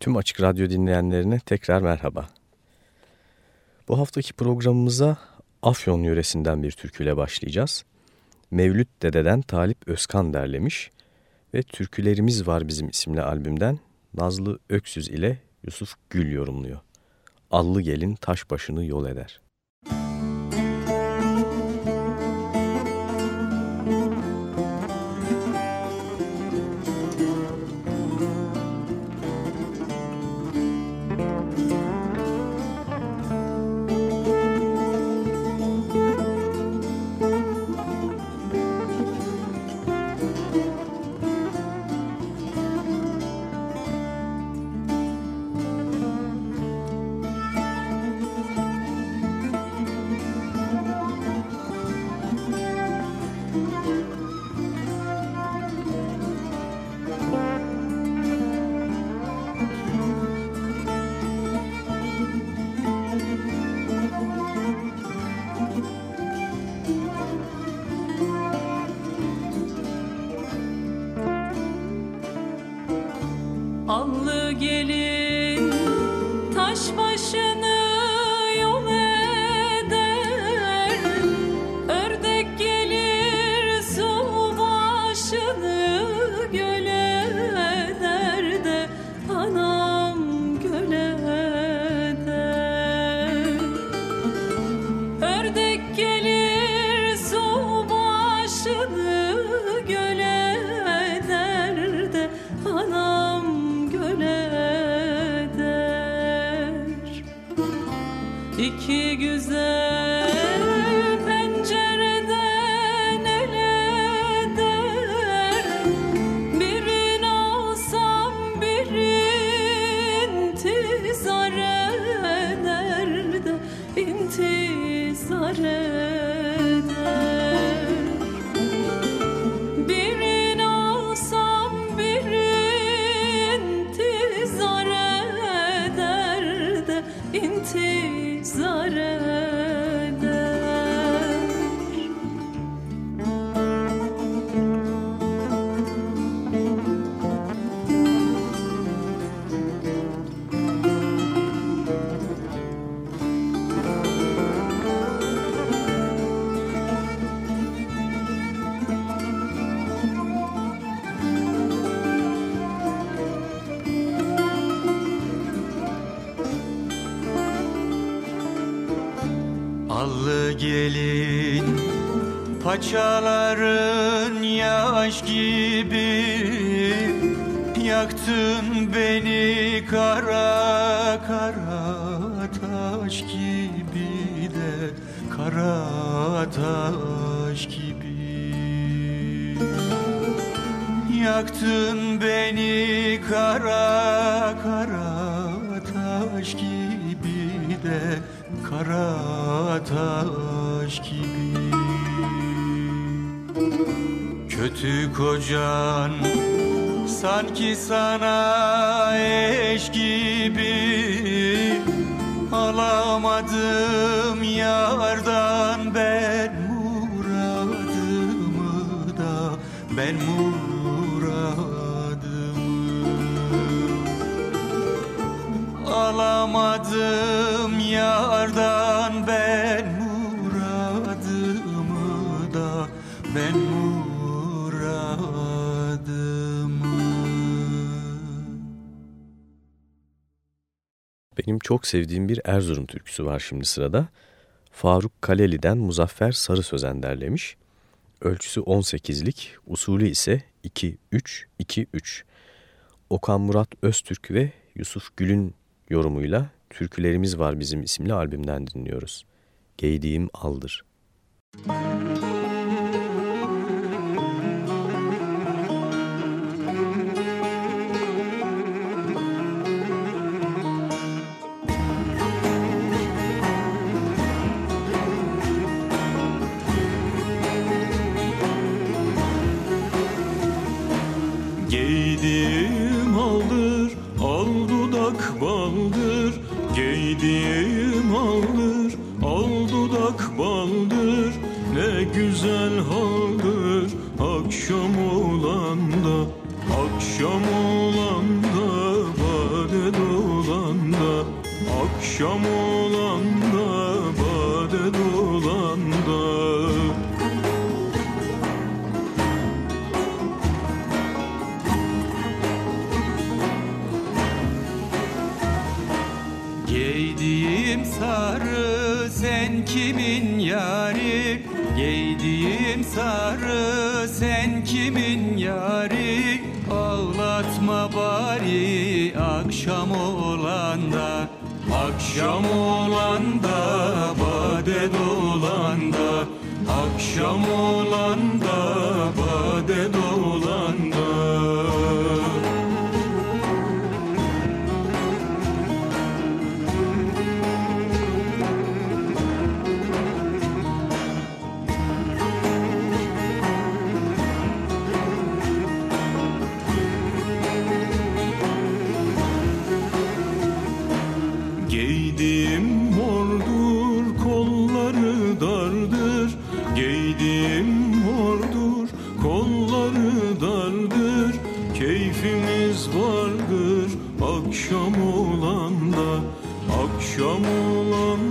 Tüm Açık Radyo dinleyenlerine tekrar merhaba. Bu haftaki programımıza Afyon yöresinden bir türküyle başlayacağız. Mevlüt Dede'den Talip Özkan derlemiş ve Türkülerimiz Var Bizim isimli albümden Nazlı Öksüz ile Yusuf Gül yorumluyor. Allı gelin taş başını yol eder. Paçaların Kara taş gibi. Yaktın beni kara kara taş gibi de Kara taş gibi. Kötü kocan sanki sana eş gibi. Alamadım yardan Alamadım yardan ben muradımı da Ben muradımı Benim çok sevdiğim bir Erzurum türküsü var şimdi sırada. Faruk Kaleli'den Muzaffer Sarı Sözen derlemiş. Ölçüsü 18'lik, usulü ise 2-3-2-3. Okan Murat Öztürk ve Yusuf Gül'ün yorumuyla Türkülerimiz Var Bizim isimli albümden dinliyoruz. Geydiğim Aldır. Müzik Hediyeyim aldır Al dudak baldır Ne güzel haldır Akşam olanda Akşam olanda Bade dolanda Akşam olanda Akşam Keyfimiz vardır akşam olanda, akşam olanda,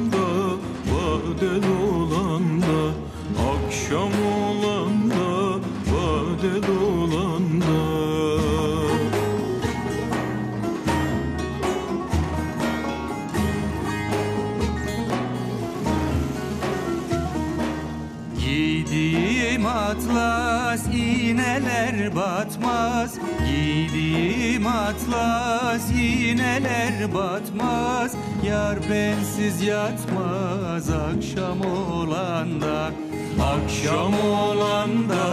iğneler batmaz Yar bensiz yatmaz akşam olanda Akşam olanda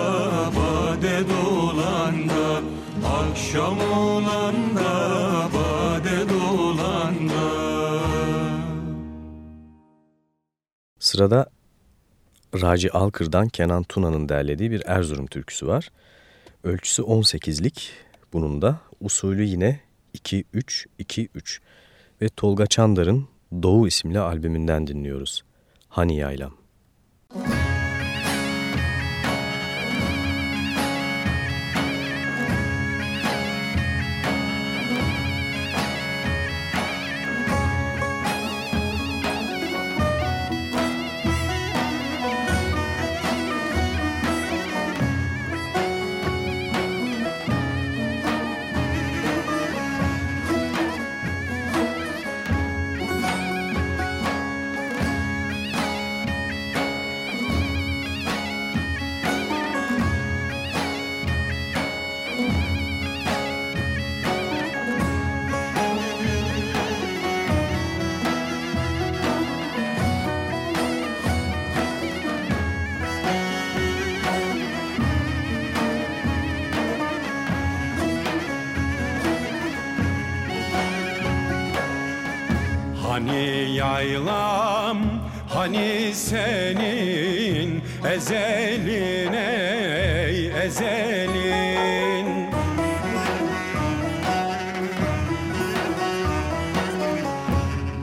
bade dolanda Akşam olanda bade dolanda Sırada Raci Alkır'dan Kenan Tuna'nın derlediği bir Erzurum türküsü var. Ölçüsü 18'lik. Bunun da usulü yine 2-3-2-3 ve Tolga Çandar'ın Doğu isimli albümünden dinliyoruz. Hani Yaylam. Yaylam hani senin ezelin ey ezelin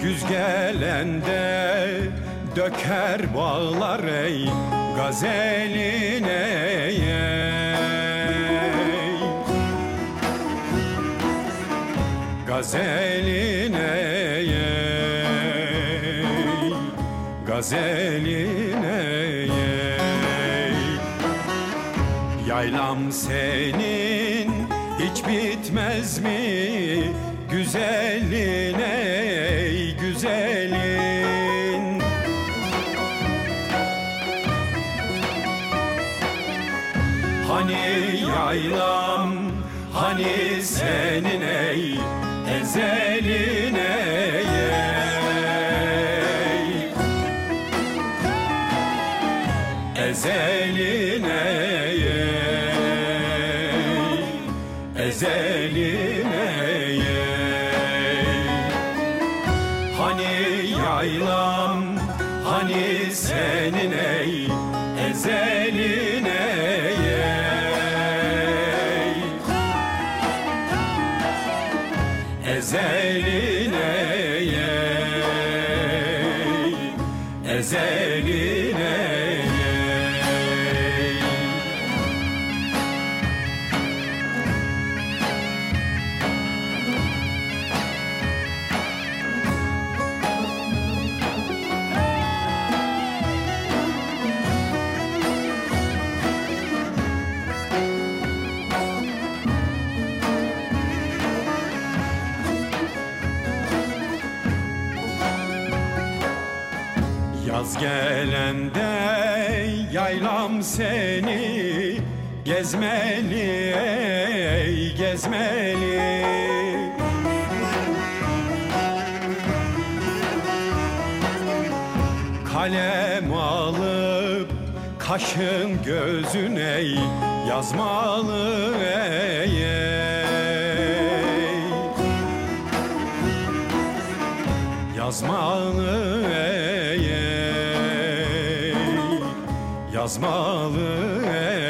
Güz gelende döker bağlar ey gazelin ey, ey. Gazeline gazeline ey. Yaylam senin hiç bitmez mi? Güzelin ey güzelin. Hani yaylam hani senin ey? Ezelin Ezelin gezmeli ey gezmeli Kalem alıp kaşın gözüne yazmalı ey, ey. Yazmalı ey, ey. Yazmalı ey, ey.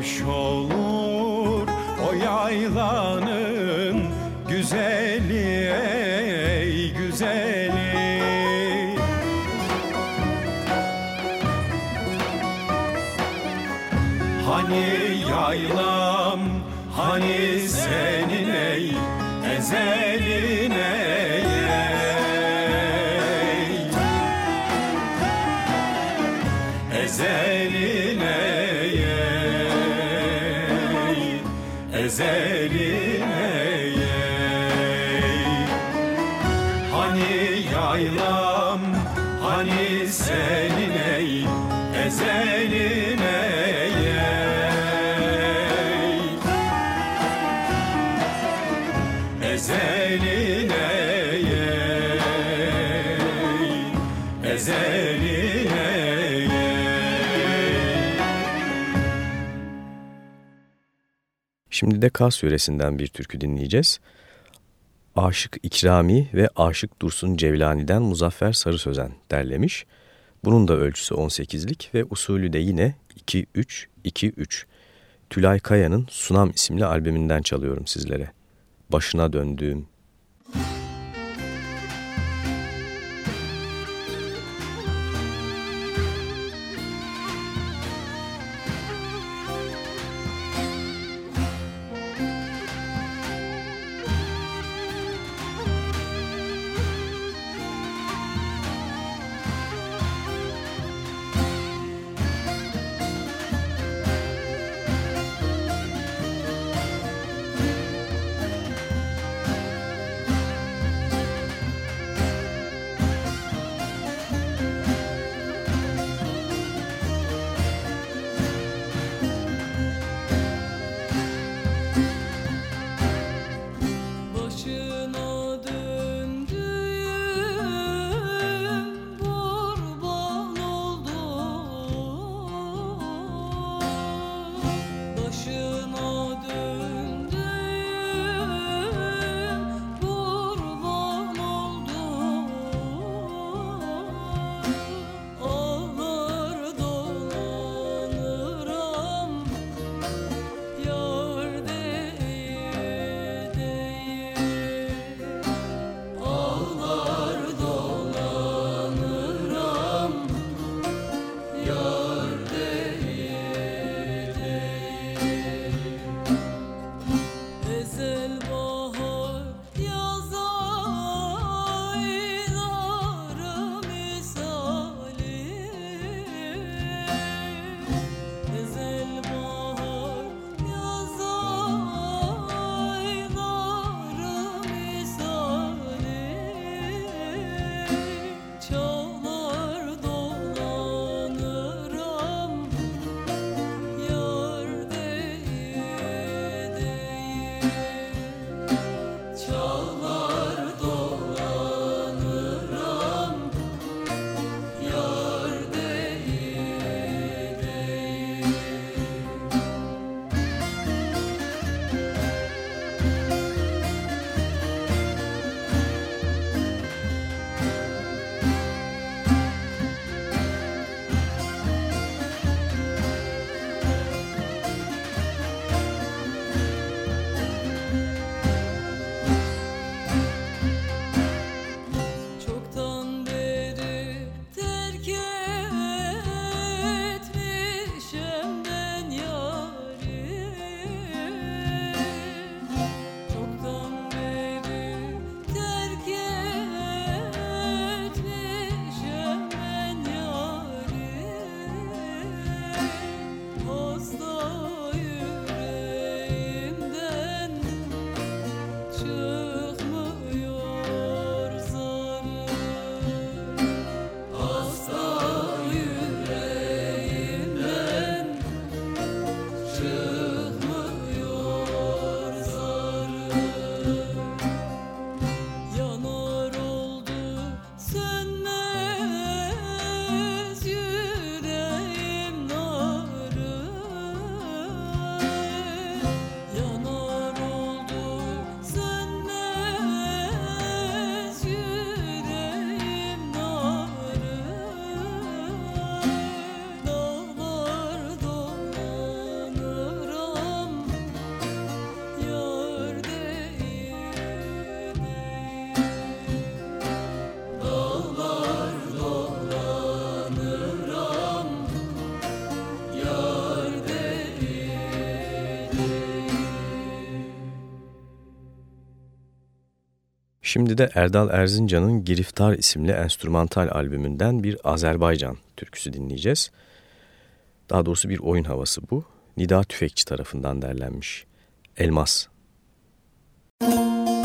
Hoş olur o yaylanın güzeli ey güzeli. Hani yaylam hani senin ey ezelin de Kars yöresinden bir türkü dinleyeceğiz. Aşık İkrami ve Aşık Dursun Cevlani'den Muzaffer Sarı Sözen derlemiş. Bunun da ölçüsü 18'lik ve usulü de yine 2-3-2-3. Tülay Kaya'nın Sunam isimli albümünden çalıyorum sizlere. Başına döndüğüm. Şimdi de Erdal Erzincan'ın Giriftar isimli enstrümantal albümünden bir Azerbaycan türküsü dinleyeceğiz. Daha doğrusu bir oyun havası bu. Nida Tüfekçi tarafından derlenmiş. Elmas. Müzik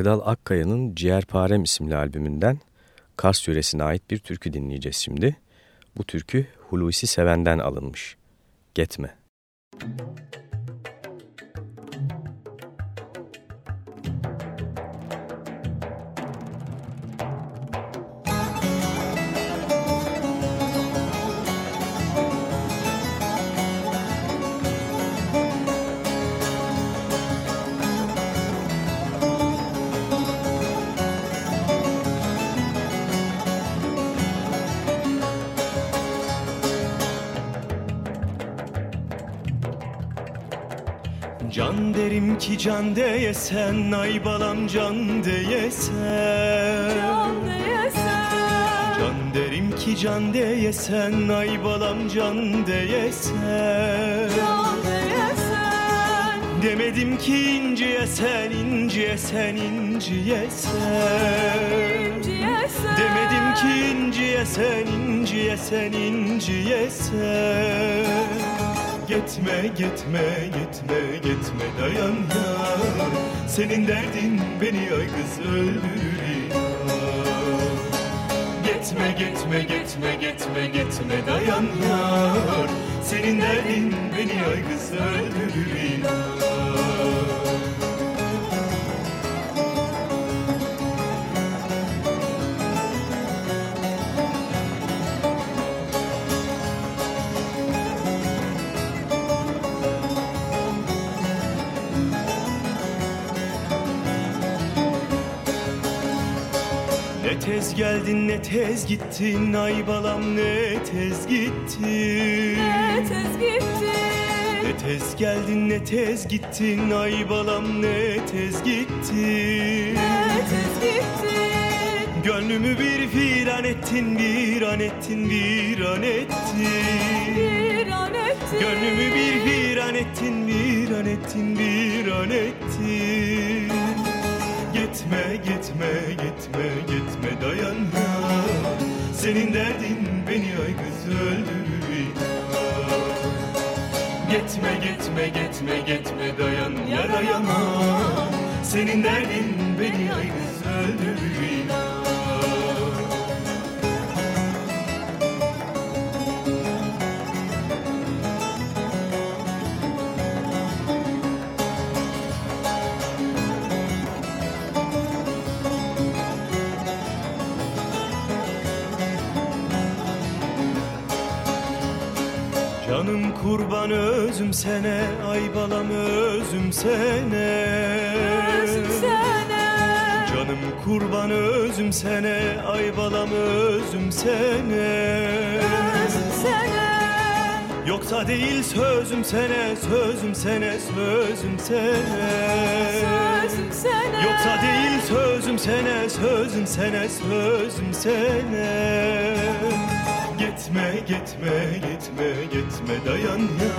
Erdal Akkaya'nın Ciğerparem isimli albümünden Kars yöresine ait bir türkü dinleyeceğiz şimdi. Bu türkü Hulusi Seven'den alınmış. Getme. Müzik can deyesen Ay balam can deyesen Can deyesen Can derim ki can deyesen Ay balam can deyesen Can deyesen Demedim ki inciye sen inciye sen inciye sen. İnciyesen Demedim ki inciye sen inciye sen inciye sen Gitme gitme gitme gitme dayan ya. Senin derdin beni ay kız öldürür ya Gitme gitme gitme gitme gitme dayan ya. Senin derdin beni ay kız öldürür ya tez geldin ne tez gittin? Ay balam ne tez gittin? Ne tez gittin? Ne tez geldin ne tez gittin? Ay balam ne tez gittin? Ne tez gittin? Gönlümü bir firan ettin bir an ettin bir an ettin. Bir an ettin. Gönlümü bir firan ettin bir an ettin bir an ettin Gitme gitme gitme gitme dayan ya Senin derdin beni ay kız öldürür ya Gitme gitme gitme gitme dayan ya dayanamam Senin derdin beni ay kız öldürür Canım kurban özüm sene ay balam özüm sene. Özüm sene. Canım kurban özüm sene ay balam özüm sene. Özüm sene. Yoksa değil sözüm sene sözüm sene sözüm sene. Sözüm sene. Yoksa değil sözüm sene sözüm sene sözüm sene Gitme gitme gitme gitme dayan ya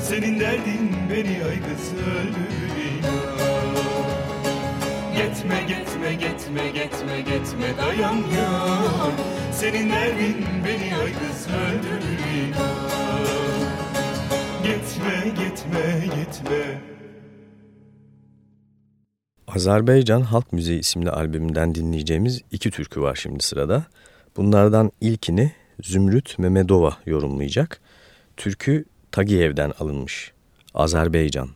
Senin derdin beni ay kız öldürür ya Gitme gitme gitme gitme gitme dayan ya Senin derdin beni ay kız öldürür ya Gitme gitme gitme. Azerbaycan Halk Müziği isimli albümünden dinleyeceğimiz iki türkü var şimdi sırada. Bunlardan ilkini Zümrüt Memedova yorumlayacak. Türkü Tagiyev'den alınmış. Azerbaycan.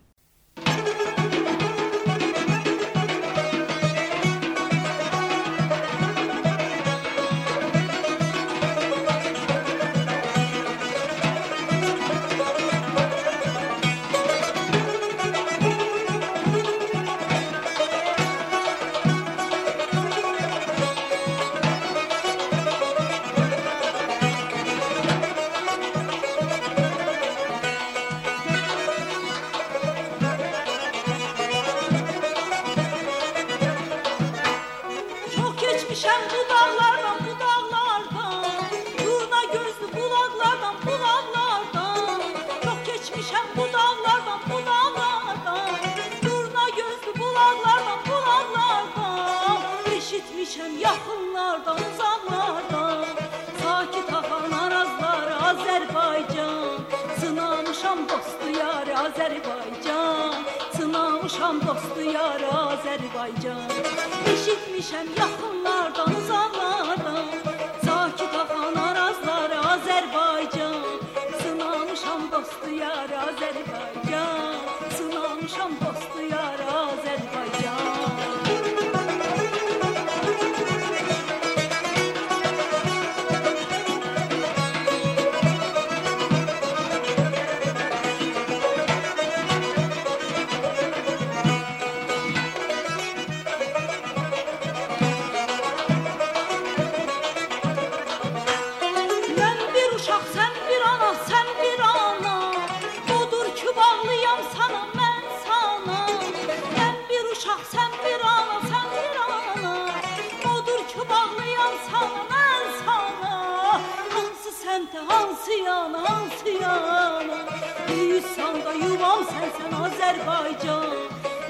Deyusan da yuvam sensen Azerbaycan.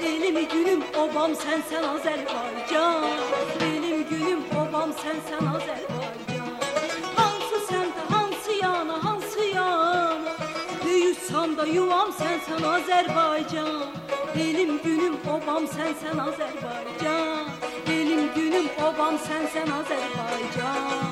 Elim günüm obam sensen Azerbaycan. Elim günüm obam sensen Azerbaycan. Hansı semte hansı yana hansı yana Deyusan da yuvam sensen Azerbaycan. Elim günüm obam sensen Azerbaycan. Elim günüm obam sensen Azerbaycan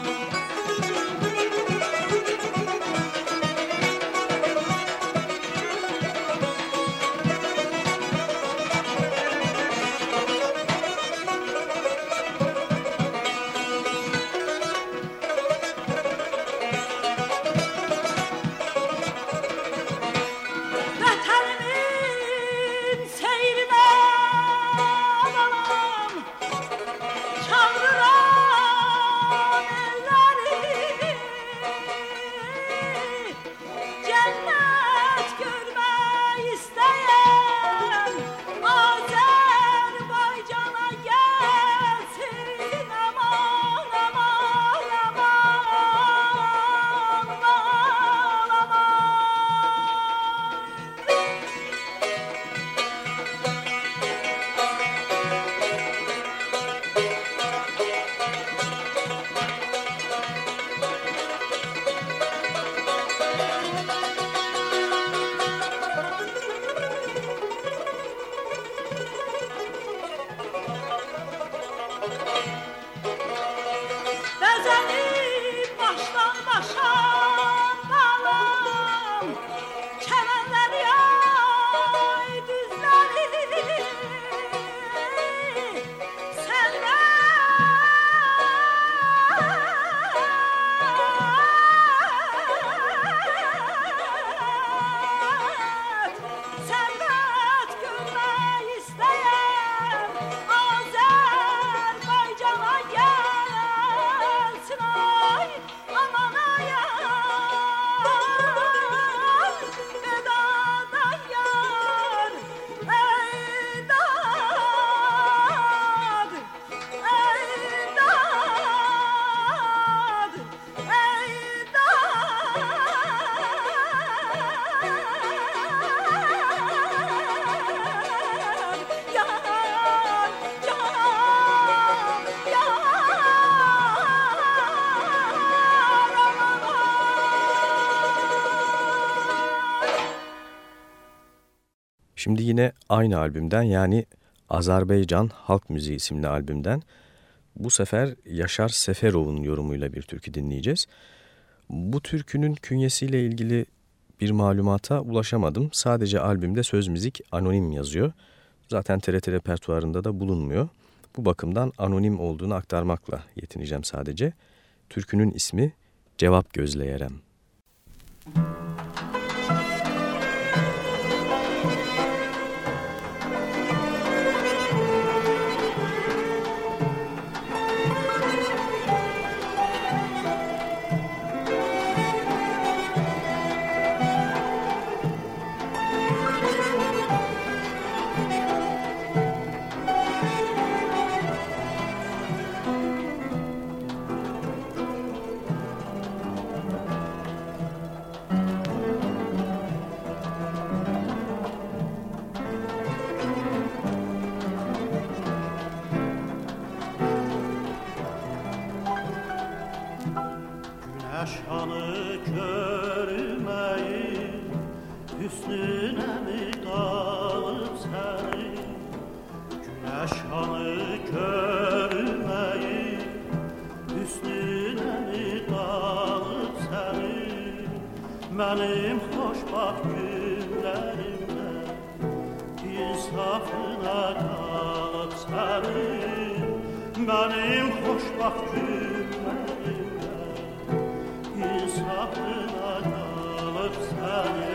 Şimdi yine aynı albümden yani Azerbaycan Halk Müziği isimli albümden bu sefer Yaşar Seferov'un yorumuyla bir türkü dinleyeceğiz. Bu türkünün künyesiyle ilgili bir malumata ulaşamadım. Sadece albümde söz müzik anonim yazıyor. Zaten TRT repertuarında da bulunmuyor. Bu bakımdan anonim olduğunu aktarmakla yetineceğim sadece. Türkünün ismi Cevap Gözleyerem. Güneş seni Benim hoşbaht günlerimde İnsafına kalıp seni Ya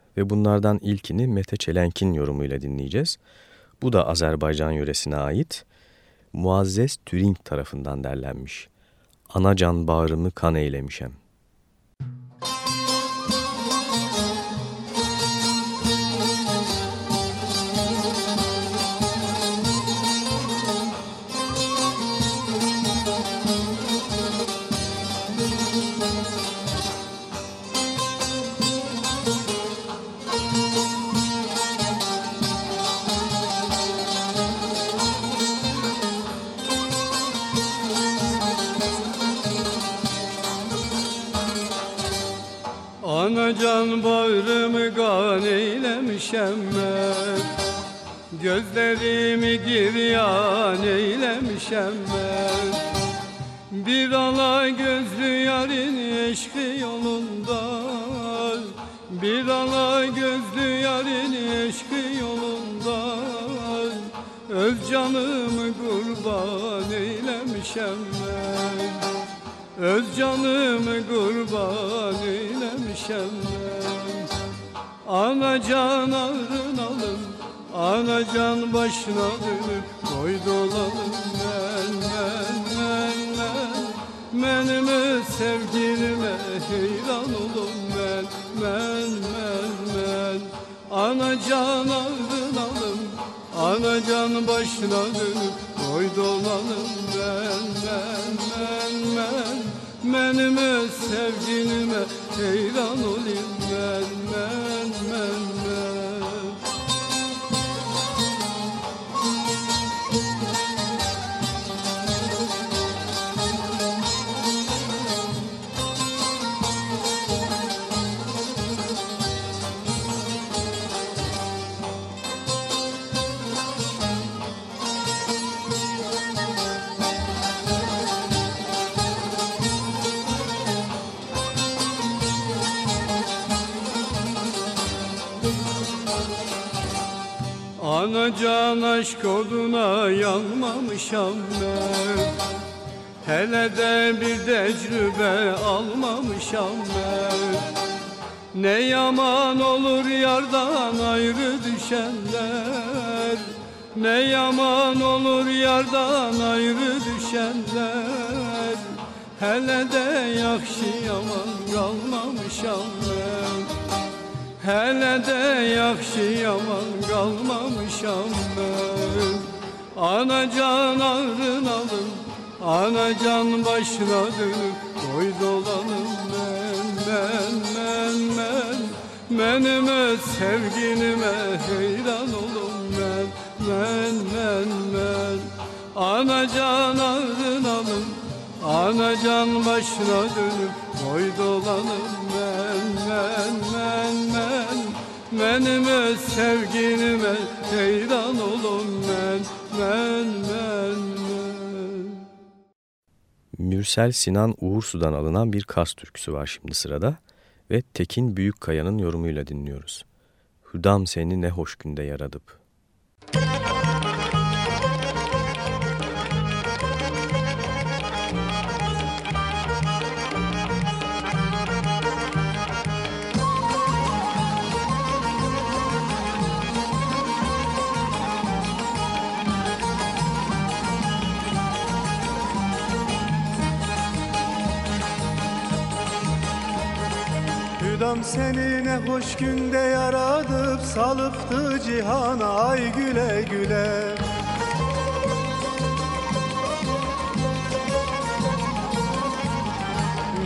ve bunlardan ilkini Mete Çelenk'in yorumuyla dinleyeceğiz. Bu da Azerbaycan yöresine ait Muazzez Türing tarafından derlenmiş. Anacan bağrımı kan eylemişem. Eylemişem ben Gözlerimi giryan eylemişem ben. Bir ala gözlü yarın eşkı yolunda. Bir ala gözlü yarın eşkı yolunda. Öz canımı kurban eylemişem ben. Öz canımı kurban eylemişem ben Ana can ağrın alın Ana can başına dönüp Koy dolalım ben ben ben Benim öz sevgilime heyran olun ben ben ben ben Ana can ağrın alın Ana can başına dönüp Koy dolalım ben ben ben benim öz sevgilime heyran olayım ben ben ben Ana can aşk oduna yanmamışam ben Hele de bir tecrübe almamışam ben Ne yaman olur yardan ayrı düşenler. Ne yaman olur yardan ayrı düşenler. Hele de yakşı yaman kalmamışam ben Hele de yakşı yaman kalmamışam ben Ana can ağrın alın Ana can başına dönüp Koy dolanım. Ben ben ben ben Benim öz sevgilime heyran olun. Ben ben ben ben Ana can ağrın alın Ana can başına dönüp Koy dolanım. Ben ben ben ben Benim öz sevgilime heyran olun ben ben ben ben Mürsel Sinan Uğursu'dan alınan bir Kars türküsü var şimdi sırada ve Tekin Büyükkaya'nın yorumuyla dinliyoruz. Hüdam seni ne hoş günde yaradıp. Hüdam seni ne hoş günde yaradıp salıptı cihana ay güle güle.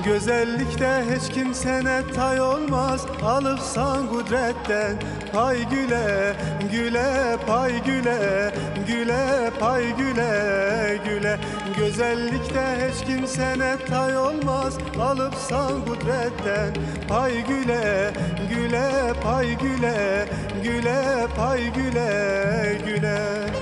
Güzellikte hiç kimsene tay olmaz Alıpsan kudretten pay güle Güle pay güle Güle pay güle güle. Güzellikte hiç kimsene tay olmaz Alıpsan kudretten. Pay güle Güle pay güle Güle pay güle güle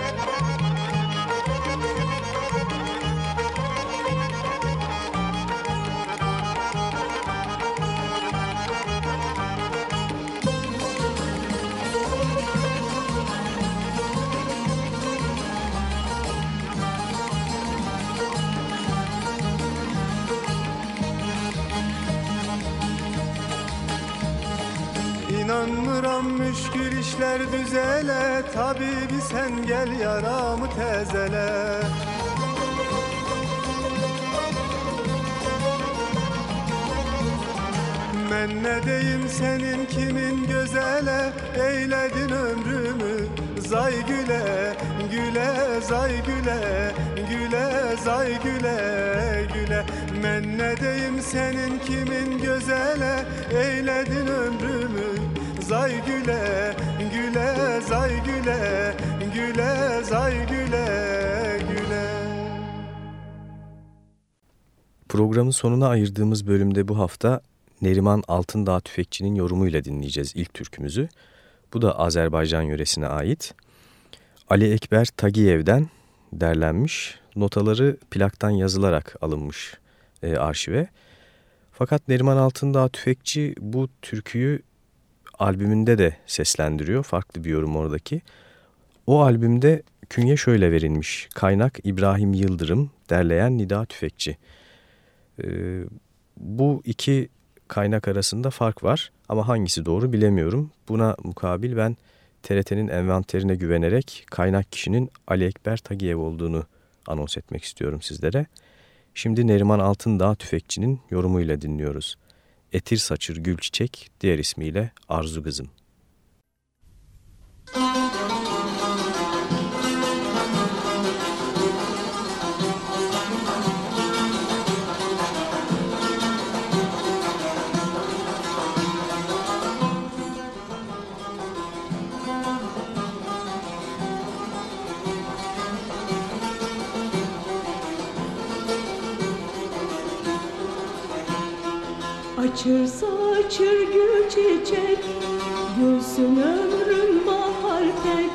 işler düzele Tabibi sen gel yaramı tezele. Ben ne deyim senin kimin gözele? Eyledin ömrümü zay güle Güle zay güle Güle zay güle güle. Ben ne deyim senin kimin gözele? Eyledin ömrümü zay güle Güle zay güle Güle zay güle güle Programın sonuna ayırdığımız bölümde bu hafta Neriman Altındağ Tüfekçi'nin yorumuyla dinleyeceğiz ilk türkümüzü. Bu da Azerbaycan yöresine ait. Ali Ekber Tagiyev'den derlenmiş, notaları plaktan yazılarak alınmış e, arşive. Fakat Neriman Altındağ Tüfekçi bu türküyü albümünde de seslendiriyor. Farklı bir yorum oradaki. O albümde künye şöyle verilmiş. Kaynak İbrahim Yıldırım, derleyen Nida Tüfekçi. E, bu iki kaynak arasında fark var ama hangisi doğru bilemiyorum. Buna mukabil ben TRT'nin envanterine güvenerek kaynak kişinin Ali Ekber Tagiyev olduğunu anons etmek istiyorum sizlere. Şimdi Neriman Altındağ Tüfekçi'nin yorumuyla dinliyoruz. Etir Saçır Gül Çiçek, diğer ismiyle Arzu Kızım. Açır saçır gül çiçek Gülsün ömrüm bahar tek.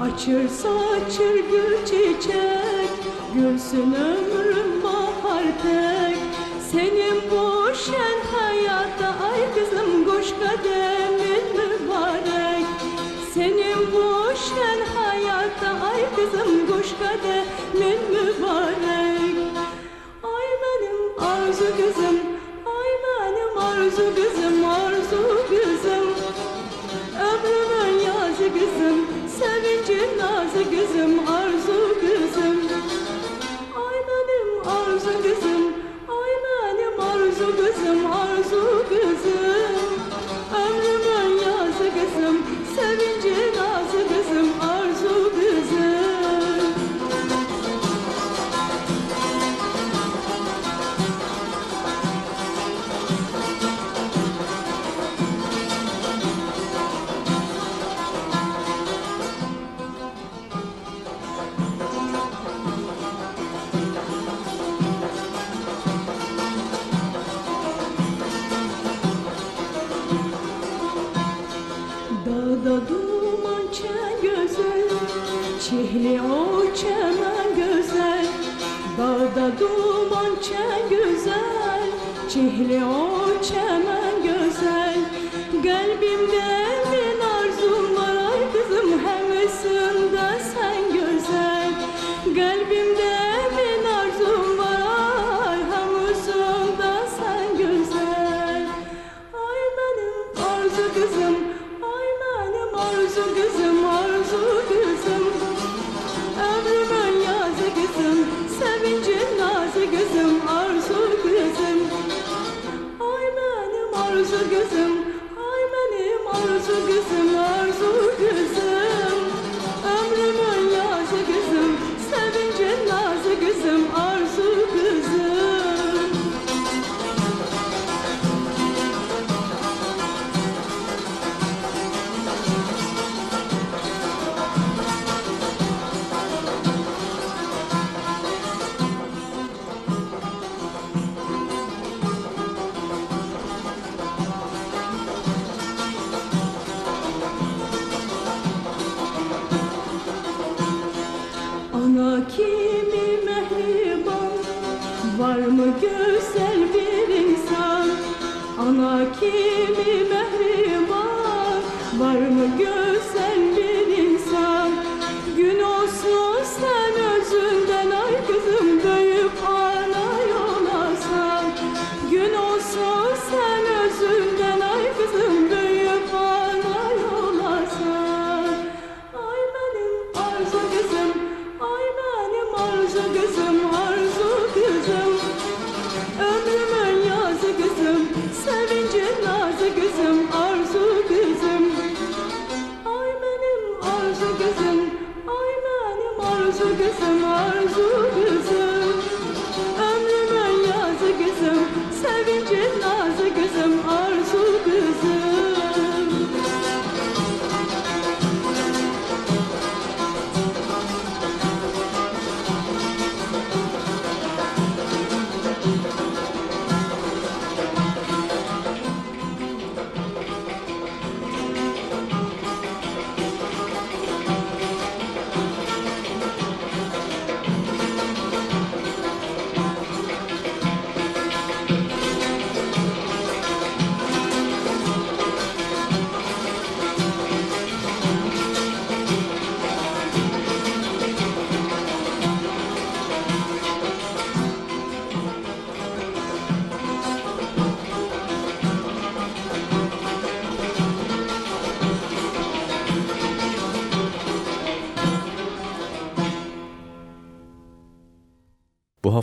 Açır saçır gül çiçek Gülsün ömrüm bahar tek. Senin bu şen hayatta Ay kızım kuş kademin mübarek. Senin bu şen hayatta Ay kızım kuş kademin Sevincin nazı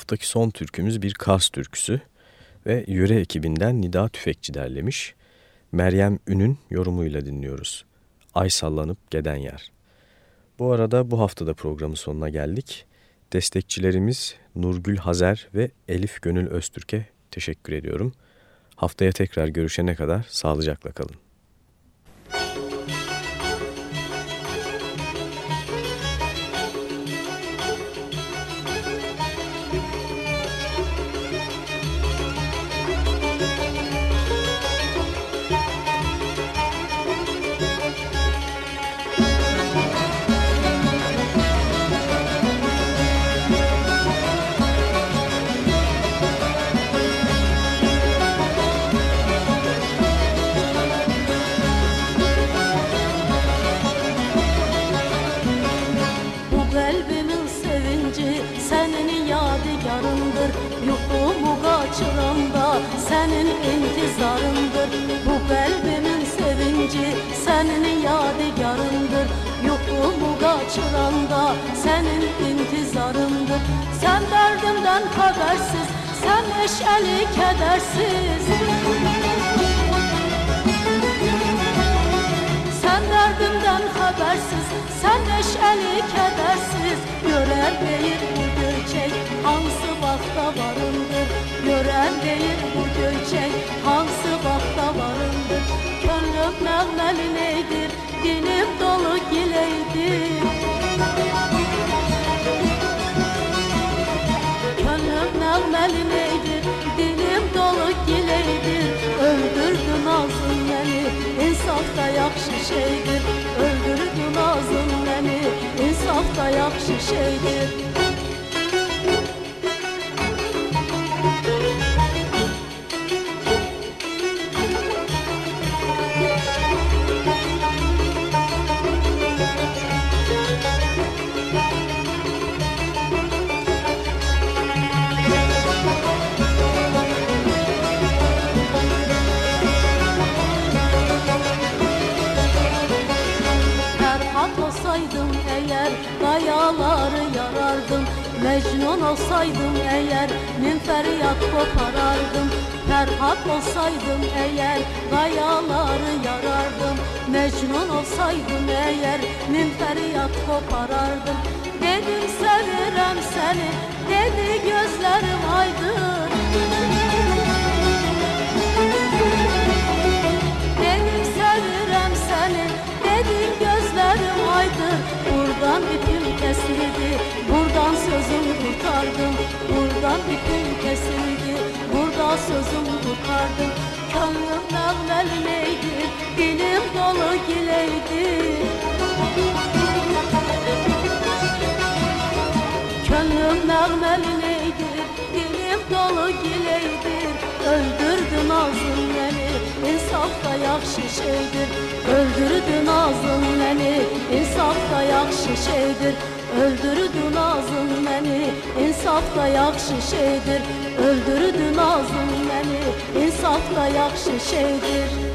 haftaki son türkümüz bir Kars türküsü ve yöre ekibinden Nida Tüfekçi derlemiş. Meryem Ün'ün yorumuyla dinliyoruz. Ay sallanıp geden yer. Bu arada bu haftada programın sonuna geldik. Destekçilerimiz Nurgül Hazer ve Elif Gönül Öztürk'e teşekkür ediyorum. Haftaya tekrar görüşene kadar sağlıcakla kalın. Mecnun olsaydım eğer min feryat koparardım. Ferhat olsaydım eğer Gayaları yarardım. Mecnun olsaydım eğer Min feryat koparardım. Dedim sevirem seni Dedi gözlerim aydın kurtardım Buradan ipim kesildi. Burada sözüm kurtardım Gönlüm nağmeliydi Dilim dolu gileydi. Gönlüm nağmeliydi Dilim dolu gileydi. Öldürdün ağzın beni. İnsaf da yaxşı şeydir Öldürdün ağzın beni. İnsaf da yaxşı şeydir Öldürdün ağzın beni İnsaf da yaxşı şeydir. Öldürdün ağzın beni İnsaf da yaxşı şeydir